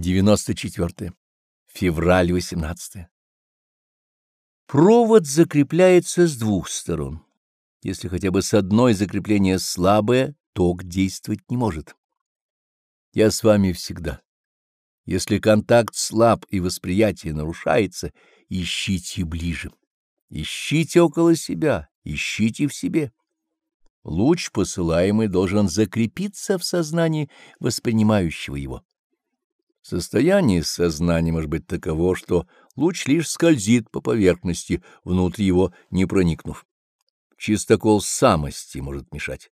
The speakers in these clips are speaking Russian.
94. Февраль 18. Провод закрепляется с двух сторон. Если хотя бы с одной закрепление слабое, ток действовать не может. Я с вами всегда. Если контакт слаб и восприятие нарушается, ищите ближе. Ищите около себя, ищите в себе. Луч, посылаемый, должен закрепиться в сознании воспринимающего его. Состояние сознания может быть таково, что луч лишь скользит по поверхности, внутрь его не проникнув. Чистокол самости может мешать.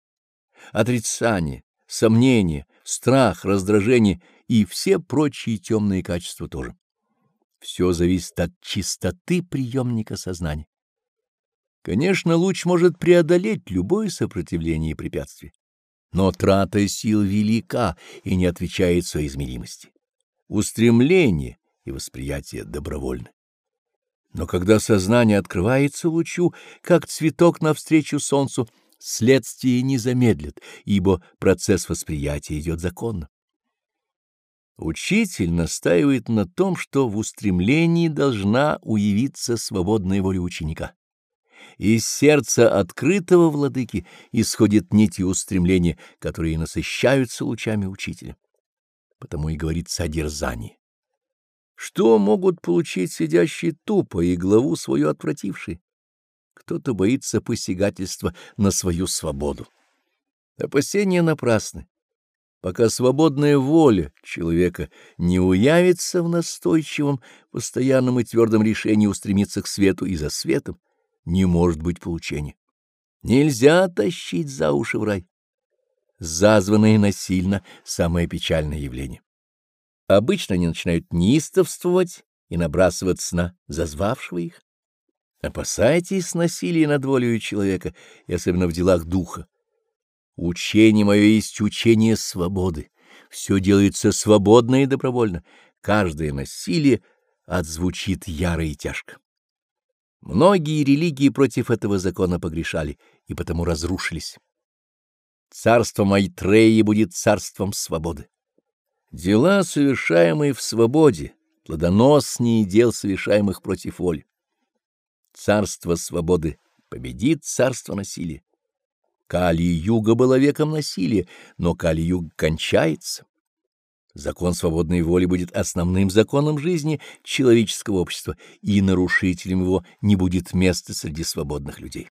Отрицание, сомнение, страх, раздражение и все прочие темные качества тоже. Все зависит от чистоты приемника сознания. Конечно, луч может преодолеть любое сопротивление и препятствие, но трата сил велика и не отвечает соизмеримости устремление и восприятие добровольны. Но когда сознание открывается лучу, как цветок навстречу солнцу, следствие не замедлит, ибо процесс восприятия идет законно. Учитель настаивает на том, что в устремлении должна уявиться свободная воля ученика. Из сердца открытого владыки исходит нити устремления, которые насыщаются лучами учителя потому и говорит содержание. Что могут получить сидящие тупо и главу свою отвратившие? Кто-то боится посягательства на свою свободу. Опасения напрасны. Пока свободная воля человека не уявится в настойчивом, постоянном и твердом решении устремиться к свету и за светом, не может быть получения. Нельзя тащить за уши в рай зазванное насильно самое печальное явление. Обычно они начинают неистовствовать и набрасываться на зазвавшего их. Опасайтесь насилия над волею человека, и особенно в делах духа. Учение мое есть учение свободы. Все делается свободно и добровольно. Каждое насилие отзвучит яро и тяжко. Многие религии против этого закона погрешали и потому разрушились. Царство Майтреи будет царством свободы. Дела, совершаемые в свободе, плодоноснее дел, совершаемых против воли. Царство свободы победит царство насилия. Кали-юга было веком насилия, но Кали-юга кончается. Закон свободной воли будет основным законом жизни человеческого общества, и нарушителем его не будет места среди свободных людей.